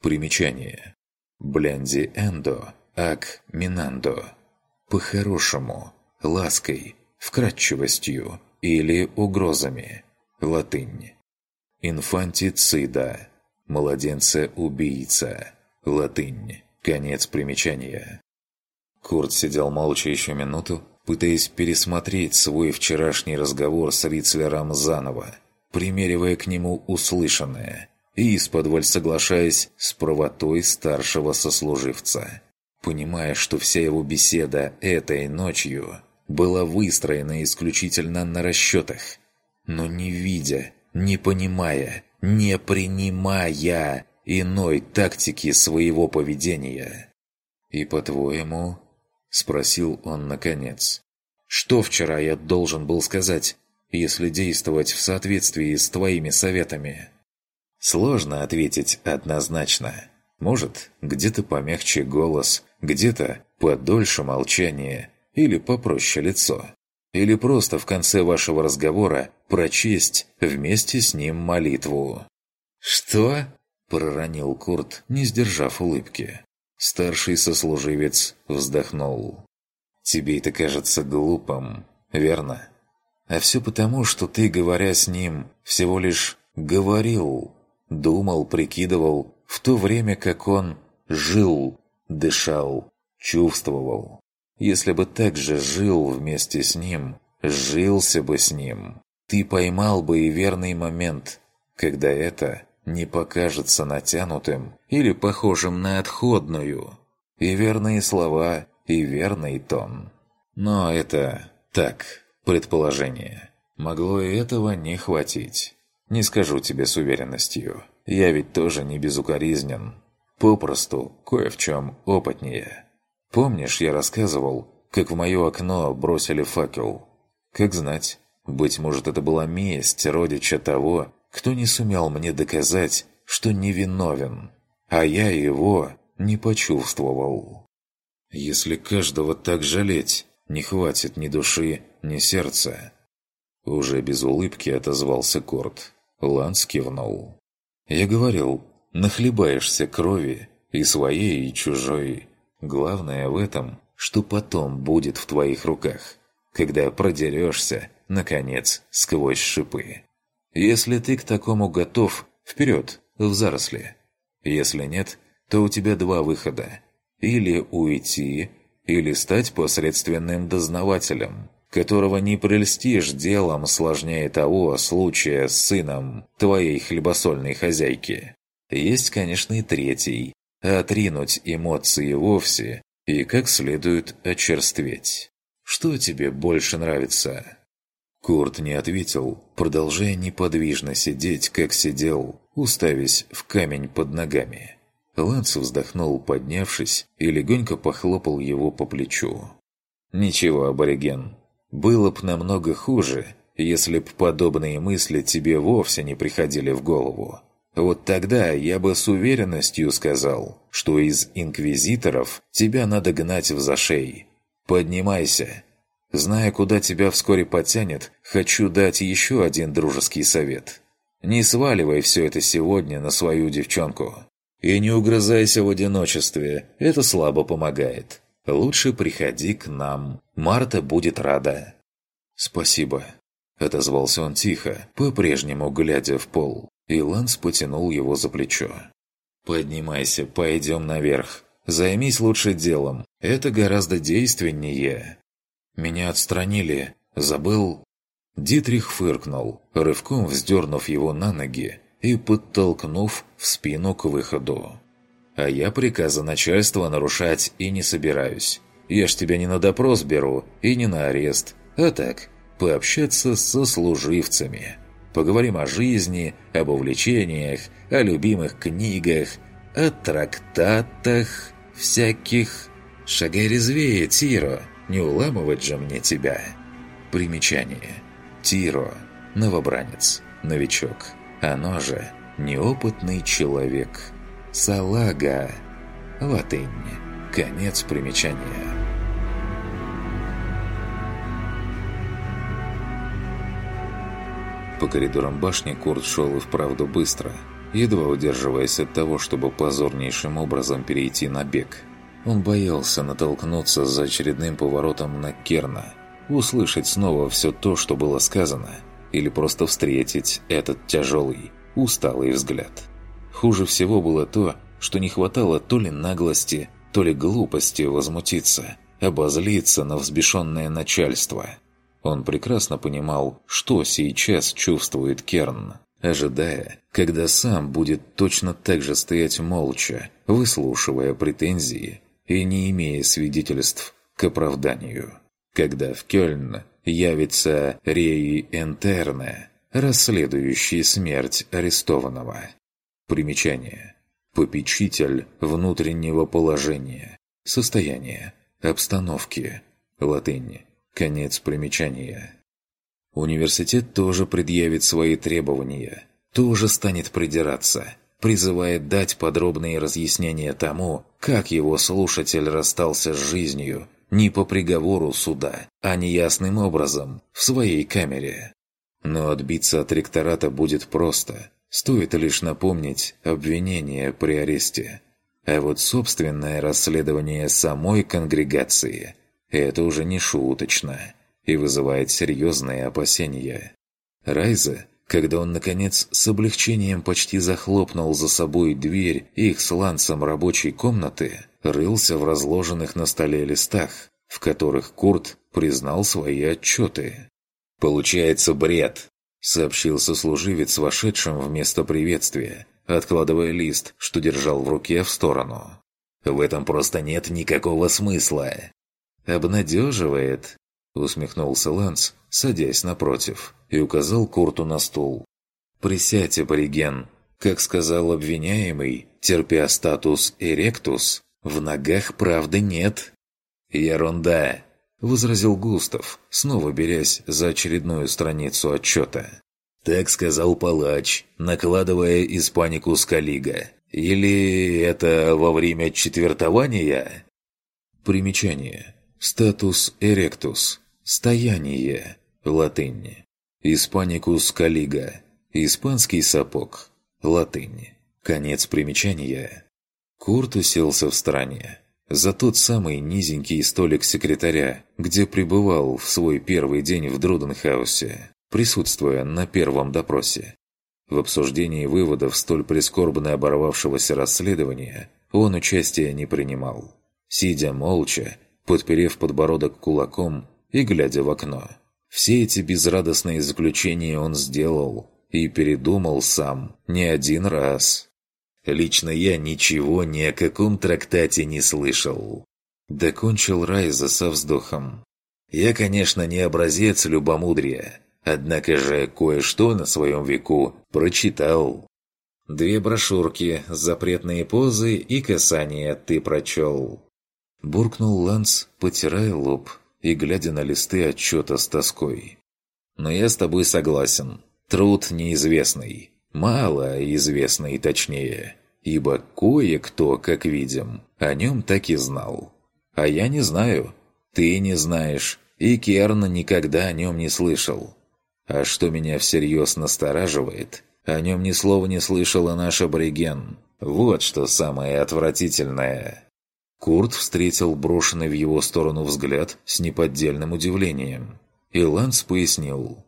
Примечание. Бленди эндо, ак минандо. По-хорошему, лаской, вкрадчивостью, или угрозами. Латынь. Инфантицида. Младенца-убийца. Латынь. Конец примечания. Курт сидел молча еще минуту, пытаясь пересмотреть свой вчерашний разговор с Рицлером заново, примеривая к нему услышанное и исподволь соглашаясь с правотой старшего сослуживца. Понимая, что вся его беседа этой ночью была выстроена исключительно на расчетах, но не видя, не понимая, не принимая иной тактики своего поведения. «И по-твоему?» – спросил он наконец. «Что вчера я должен был сказать, если действовать в соответствии с твоими советами?» Сложно ответить однозначно. Может, где-то помягче голос, где-то подольше молчание или попроще лицо. Или просто в конце вашего разговора прочесть вместе с ним молитву. «Что?» – проронил Курт, не сдержав улыбки. Старший сослуживец вздохнул. «Тебе это кажется глупым, верно? А все потому, что ты, говоря с ним, всего лишь говорил, думал, прикидывал, в то время как он жил, дышал, чувствовал. Если бы так же жил вместе с ним, жился бы с ним, ты поймал бы и верный момент, когда это не покажется натянутым или похожим на отходную. И верные слова, и верный тон. Но это так, предположение. Могло и этого не хватить. Не скажу тебе с уверенностью. Я ведь тоже не безукоризнен. Попросту кое в чем опытнее. Помнишь, я рассказывал, как в мое окно бросили факел? Как знать, быть может, это была месть родича того, кто не сумел мне доказать, что невиновен, а я его не почувствовал. Если каждого так жалеть, не хватит ни души, ни сердца. Уже без улыбки отозвался Корт. Ланс кивнул. Я говорил, нахлебаешься крови, и своей, и чужой. Главное в этом, что потом будет в твоих руках, когда продерешься, наконец, сквозь шипы. Если ты к такому готов, вперед, в заросли. Если нет, то у тебя два выхода. Или уйти, или стать посредственным дознавателем которого не прельстишь делом сложнее того случая с сыном твоей хлебосольной хозяйки. Есть, конечно, и третий – отринуть эмоции вовсе и как следует очерстветь. Что тебе больше нравится?» Курт не ответил, продолжая неподвижно сидеть, как сидел, уставясь в камень под ногами. Ланс вздохнул, поднявшись, и легонько похлопал его по плечу. «Ничего, абориген, было б намного хуже, если б подобные мысли тебе вовсе не приходили в голову. Вот тогда я бы с уверенностью сказал, что из инквизиторов тебя надо гнать в зашей. Поднимайся. Зная, куда тебя вскоре потянет, хочу дать еще один дружеский совет. Не сваливай все это сегодня на свою девчонку. И не угрызайся в одиночестве, это слабо помогает. Лучше приходи к нам. Марта будет рада». «Спасибо», – отозвался он тихо, по-прежнему глядя в пол. И Ланс потянул его за плечо. «Поднимайся, пойдем наверх. Займись лучше делом. Это гораздо действеннее». «Меня отстранили. Забыл...» Дитрих фыркнул, рывком вздернув его на ноги и подтолкнув в спину к выходу. А я приказа начальства нарушать и не собираюсь. Я ж тебя не на допрос беру и не на арест, а так, пообщаться со служивцами. Поговорим о жизни, об увлечениях, о любимых книгах, о трактатах всяких. Шагай резвее, Тиро, не уламывать же мне тебя. Примечание. Тиро. Новобранец. Новичок. Оно же неопытный человек. Салага. Латынь. Конец примечания. По коридорам башни Курт шел и вправду быстро, едва удерживаясь от того, чтобы позорнейшим образом перейти на бег. Он боялся натолкнуться за очередным поворотом на Керна, услышать снова все то, что было сказано, или просто встретить этот тяжелый, усталый взгляд. Хуже всего было то, что не хватало то ли наглости, то ли глупости возмутиться, обозлиться на взбешенное начальство. Он прекрасно понимал, что сейчас чувствует Керн, ожидая, когда сам будет точно так же стоять молча, выслушивая претензии и не имея свидетельств к оправданию. Когда в Кёльн явится Реи Энтерне, расследующий смерть арестованного. Примечание. Попечитель внутреннего положения, состояния, обстановки. Латынь. Конец примечания. Университет тоже предъявит свои требования, тоже станет придираться, призывает дать подробные разъяснения тому, как его слушатель расстался с жизнью, не по приговору суда, а неясным образом, в своей камере. Но отбиться от ректората будет просто. Стоит лишь напомнить обвинение при аресте. А вот собственное расследование самой конгрегации – это уже не шуточно и вызывает серьезные опасения. Райза, когда он, наконец, с облегчением почти захлопнул за собой дверь их с Лансом рабочей комнаты, рылся в разложенных на столе листах, в которых Курт признал свои отчеты. «Получается бред», — сообщил сослуживец, вошедшим вместо приветствия, откладывая лист, что держал в руке, в сторону. «В этом просто нет никакого смысла». «Обнадеживает», усмехнулся Ланс, садясь напротив, и указал Курту на стул. «Присядь, абориген. Как сказал обвиняемый, терпя статус эректус, в ногах правды нет». «Ерунда!» – возразил Густав, снова берясь за очередную страницу отчета. «Так сказал палач, накладывая испанику с Калига. Или это во время четвертования?» Примечание. Статус эректус. Стояние. Латынь. Испаникус калига. Испанский сапог. Латынь. Конец примечания. Курт уселся в стороне. За тот самый низенький столик секретаря, где пребывал в свой первый день в Друденхаусе, присутствуя на первом допросе. В обсуждении выводов столь прискорбно оборвавшегося расследования он участия не принимал. Сидя молча, подперев подбородок кулаком, и глядя в окно. Все эти безрадостные заключения он сделал и передумал сам не один раз. Лично я ничего ни о каком трактате не слышал. Докончил Райза со вздохом. Я, конечно, не образец любомудрия, однако же кое-что на своем веку прочитал. Две брошюрки «Запретные позы» и «Касание» ты прочел. Буркнул Ланс, потирая лоб и глядя на листы отчета с тоской. «Но я с тобой согласен. Труд неизвестный. Мало известный точнее. Ибо кое-кто, как видим, о нем так и знал. А я не знаю. Ты не знаешь. И Керн никогда о нем не слышал. А что меня всерьез настораживает, о нем ни слова не слышал и наш абориген. Вот что самое отвратительное». Курт встретил брошенный в его сторону взгляд с неподдельным удивлением. И Ланс пояснил.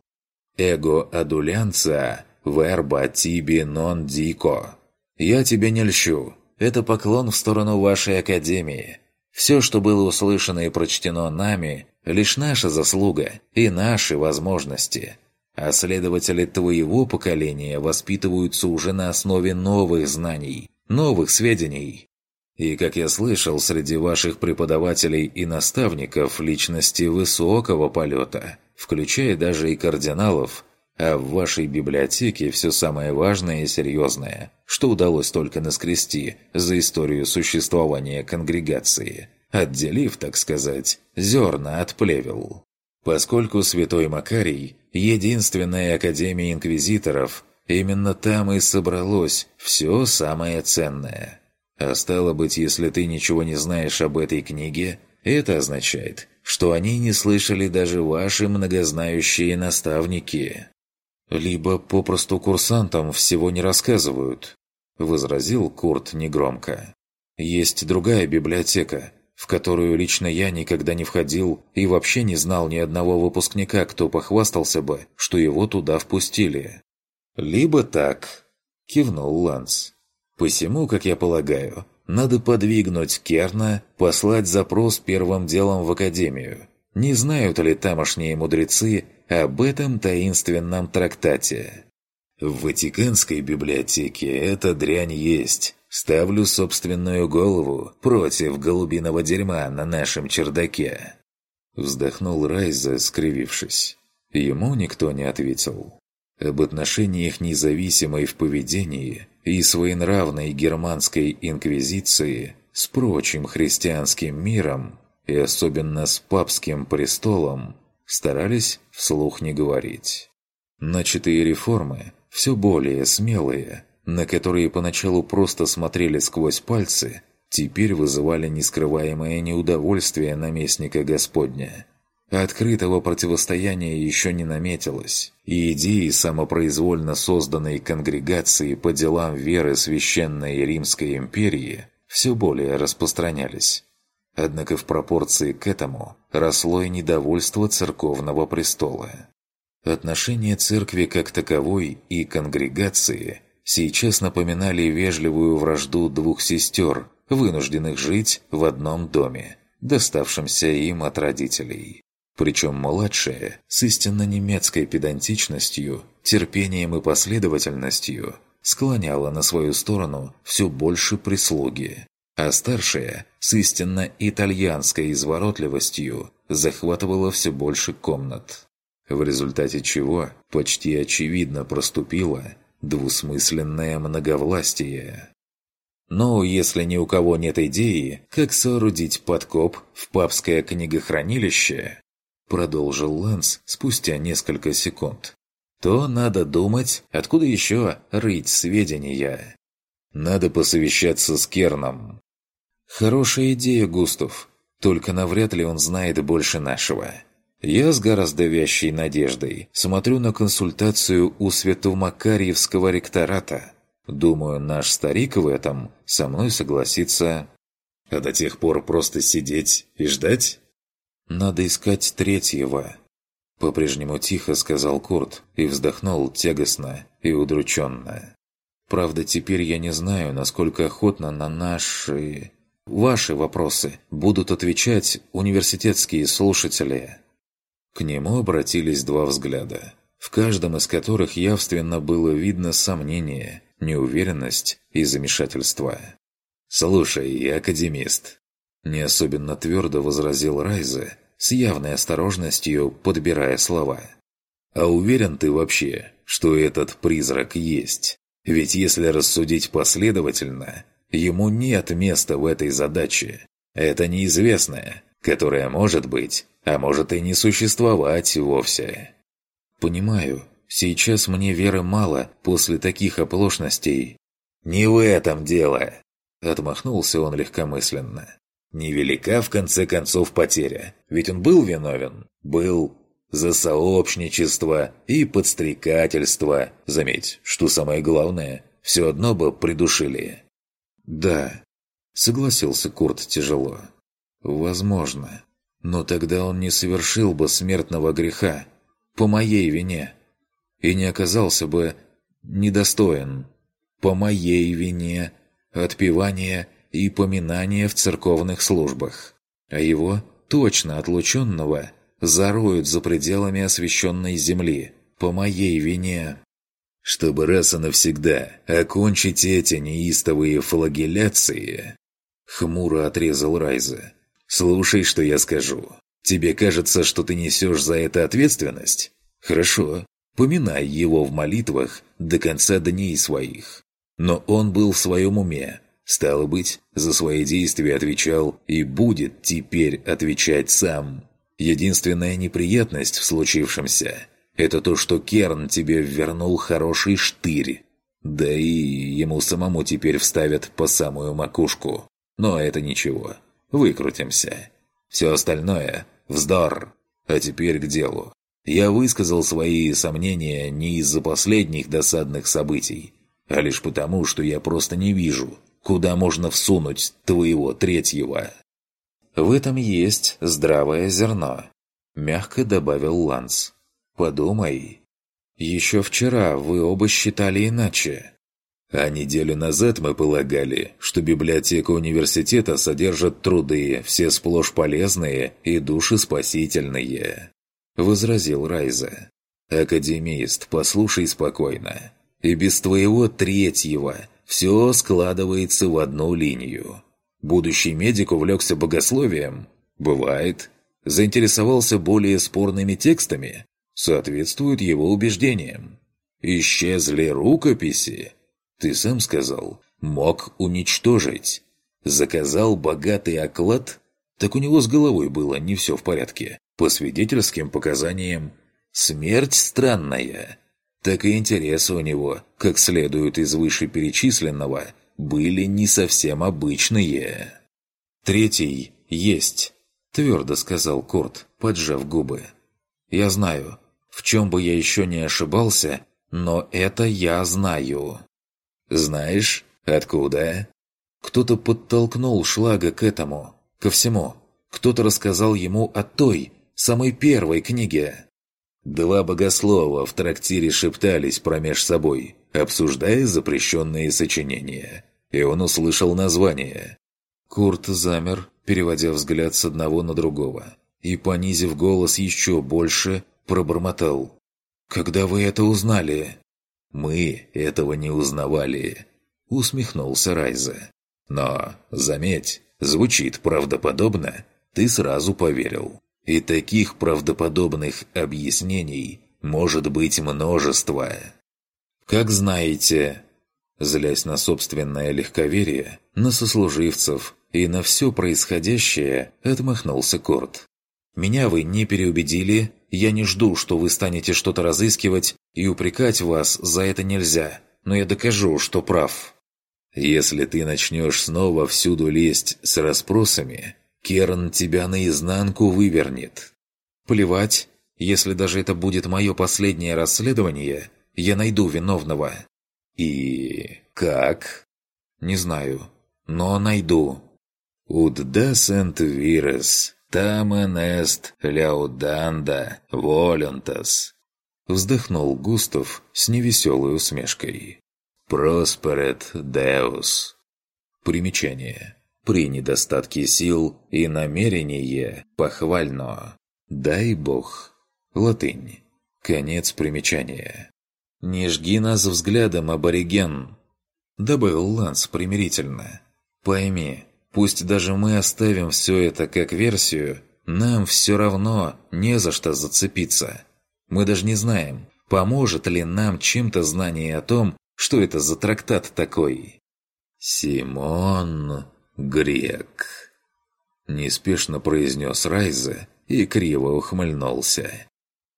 «Эго адулянца верба тиби нон дико». «Я тебя не льщу. Это поклон в сторону вашей академии. Все, что было услышано и прочтено нами, лишь наша заслуга и наши возможности. А следователи твоего поколения воспитываются уже на основе новых знаний, новых сведений. И, как я слышал, среди ваших преподавателей и наставников личности высокого полета, включая даже и кардиналов, а в вашей библиотеке все самое важное и серьезное, что удалось только наскрести за историю существования конгрегации, отделив, так сказать, зерна от плевел. Поскольку Святой Макарий – единственная Академия Инквизиторов, именно там и собралось все самое ценное – а стало быть, если ты ничего не знаешь об этой книге, это означает, что они не слышали даже ваши многознающие наставники. Либо попросту курсантам всего не рассказывают, возразил Курт негромко. Есть другая библиотека, в которую лично я никогда не входил и вообще не знал ни одного выпускника, кто похвастался бы, что его туда впустили. «Либо так», – кивнул Ланс. Посему, как я полагаю, надо подвигнуть Керна послать запрос первым делом в Академию. Не знают ли тамошние мудрецы об этом таинственном трактате? В Ватиканской библиотеке эта дрянь есть, Ставлю собственную голову против голубиного дерьма на нашем чердаке!» Вздохнул Райза, скривившись. Ему никто не ответил. Об отношениях независимой в поведении и своенравной германской инквизиции с прочим христианским миром и особенно с папским престолом старались вслух не говорить. Начатые реформы, все более смелые, на которые поначалу просто смотрели сквозь пальцы, теперь вызывали нескрываемое неудовольствие наместника Господня. Открытого противостояния еще не наметилось, и идеи самопроизвольно созданной конгрегации по делам веры Священной Римской империи все более распространялись. Однако в пропорции к этому росло и недовольство церковного престола. Отношения церкви как таковой и конгрегации сейчас напоминали вежливую вражду двух сестер, вынужденных жить в одном доме, доставшемся им от родителей. Причем младшая, с истинно немецкой педантичностью, терпением и последовательностью, склоняла на свою сторону все больше прислуги, а старшая, с истинно итальянской изворотливостью, захватывала все больше комнат. В результате чего почти очевидно проступило двусмысленное многовластие. Но если ни у кого нет идеи, как соорудить подкоп в папское книгохранилище, продолжил Ланс спустя несколько секунд, то надо думать, откуда еще рыть сведения. Надо посовещаться с Керном. Хорошая идея, Густав, только навряд ли он знает больше нашего. Я с гораздо вящей надеждой смотрю на консультацию у Свято-Макарьевского ректората. Думаю, наш старик в этом со мной согласится. А до тех пор просто сидеть и ждать? Надо искать третьего. По-прежнему тихо сказал Курт и вздохнул тягостно и удрученно. Правда, теперь я не знаю, насколько охотно на наши... Ваши вопросы будут отвечать университетские слушатели. К нему обратились два взгляда, в каждом из которых явственно было видно сомнение, неуверенность и замешательство. «Слушай, академист!» Не особенно твердо возразил Райзе, с явной осторожностью подбирая слова. «А уверен ты вообще, что этот призрак есть? Ведь если рассудить последовательно, ему нет места в этой задаче. Это неизвестное, которое может быть, а может и не существовать вовсе». «Понимаю, сейчас мне веры мало после таких оплошностей». «Не в этом дело!» Отмахнулся он легкомысленно. Невелика, в конце концов, потеря. Ведь он был виновен. Был. За сообщничество и подстрекательство. Заметь, что самое главное, все одно бы придушили. «Да», — согласился Курт тяжело. «Возможно. Но тогда он не совершил бы смертного греха. По моей вине. И не оказался бы недостоин. По моей вине. Отпевания и поминания в церковных службах, а его, точно отлученного, зароют за пределами освященной земли, по моей вине. Чтобы раз и навсегда окончить эти неистовые флагеляции, хмуро отрезал Райза. «Слушай, что я скажу. Тебе кажется, что ты несешь за это ответственность? Хорошо, поминай его в молитвах до конца дней своих. Но он был в своем уме, Стало быть, за свои действия отвечал и будет теперь отвечать сам. Единственная неприятность в случившемся – это то, что Керн тебе вернул хороший штырь. Да и ему самому теперь вставят по самую макушку. Но это ничего. Выкрутимся. Все остальное – вздор. А теперь к делу. Я высказал свои сомнения не из-за последних досадных событий, а лишь потому, что я просто не вижу – куда можно всунуть твоего третьего. В этом есть здравое зерно, мягко добавил Ланс. Подумай. Еще вчера вы оба считали иначе. А неделю назад мы полагали, что библиотека университета содержит труды, все сплошь полезные и душеспасительные. Возразил Райза. Академист, послушай спокойно. И без твоего третьего Все складывается в одну линию. Будущий медик увлекся богословием? Бывает. Заинтересовался более спорными текстами? Соответствует его убеждениям. Исчезли рукописи? Ты сам сказал, мог уничтожить. Заказал богатый оклад? Так у него с головой было не все в порядке. По свидетельским показаниям, смерть странная. Так и интересы у него, как следует из вышеперечисленного, были не совсем обычные. «Третий есть», – твердо сказал Курт, поджав губы. «Я знаю, в чем бы я еще не ошибался, но это я знаю». «Знаешь, откуда?» Кто-то подтолкнул Шлага к этому, ко всему. Кто-то рассказал ему о той, самой первой книге. Два богослова в трактире шептались промеж собой, обсуждая запрещенные сочинения. И он услышал название. Курт замер, переводя взгляд с одного на другого, и, понизив голос еще больше, пробормотал. «Когда вы это узнали?» «Мы этого не узнавали», — усмехнулся Райза. «Но, заметь, звучит правдоподобно, ты сразу поверил. И таких правдоподобных объяснений может быть множество. Как знаете, злясь на собственное легковерие, на сослуживцев и на все происходящее, отмахнулся Корт. «Меня вы не переубедили, я не жду, что вы станете что-то разыскивать, и упрекать вас за это нельзя, но я докажу, что прав». «Если ты начнешь снова всюду лезть с расспросами, Керн тебя наизнанку вывернет. Плевать, если даже это будет мое последнее расследование, я найду виновного. И... как? Не знаю, но найду. Уддасент вирес, тамен эст ляуданда волюнтас. Вздохнул Густав с невеселой усмешкой. Просперет Деус. Примечание. При недостатке сил и намерение похвально. Дай Бог. Латынь. Конец примечания. «Не жги нас взглядом, абориген!» Добавил Ланс примирительно. «Пойми, пусть даже мы оставим все это как версию, нам все равно не за что зацепиться. Мы даже не знаем, поможет ли нам чем-то знание о том, что это за трактат такой». «Симон грек», – неспешно произнес Райза и криво ухмыльнулся.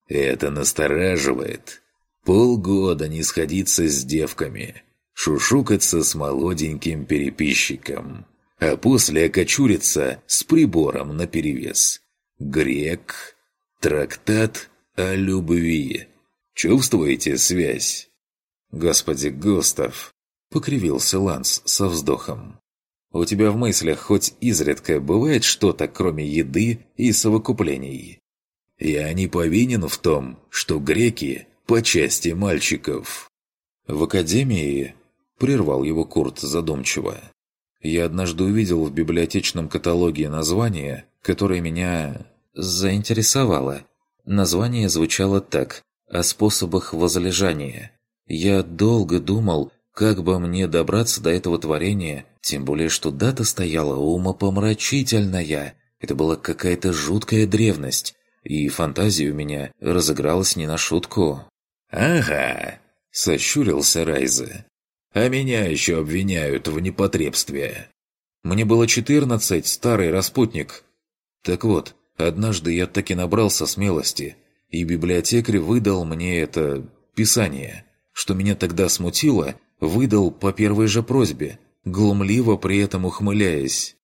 «Это настораживает. Полгода не сходиться с девками, шушукаться с молоденьким переписчиком, а после окочуриться с прибором наперевес. Грек, трактат о любви. Чувствуете связь?» «Господи, Густав!» — покривился Ланс со вздохом. У тебя в мыслях хоть изредка бывает что-то, кроме еды и совокуплений? Я не повинен в том, что греки по части мальчиков. В академии прервал его Курт задумчиво. Я однажды увидел в библиотечном каталоге название, которое меня заинтересовало. Название звучало так «О способах возлежания». Я долго думал, как бы мне добраться до этого творения, тем более, что дата стояла умопомрачительная. Это была какая-то жуткая древность, и фантазия у меня разыгралась не на шутку. «Ага», — сощурился Райзе. «А меня еще обвиняют в непотребстве». «Мне было четырнадцать, старый распутник». Так вот, однажды я таки набрался смелости, и библиотекарь выдал мне это писание. Что меня тогда смутило, выдал по первой же просьбе, глумливо при этом ухмыляясь.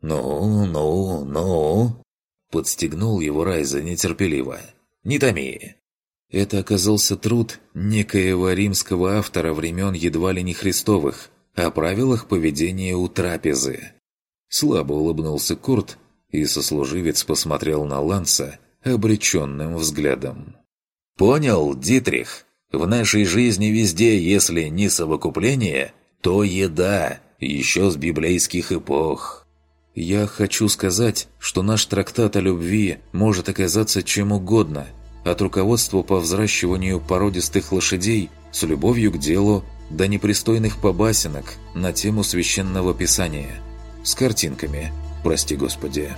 «Ну, ну, ну...» Подстегнул его Райза нетерпеливо. «Не томи!» Это оказался труд некоего римского автора времен едва ли не христовых о правилах поведения у трапезы. Слабо улыбнулся Курт, и сослуживец посмотрел на Ланса обреченным взглядом. «Понял, Дитрих?» В нашей жизни везде, если не совокупление, то еда, еще с библейских эпох. Я хочу сказать, что наш трактат о любви может оказаться чем угодно, от руководства по взращиванию породистых лошадей с любовью к делу до непристойных побасенок на тему священного писания. С картинками, прости господи.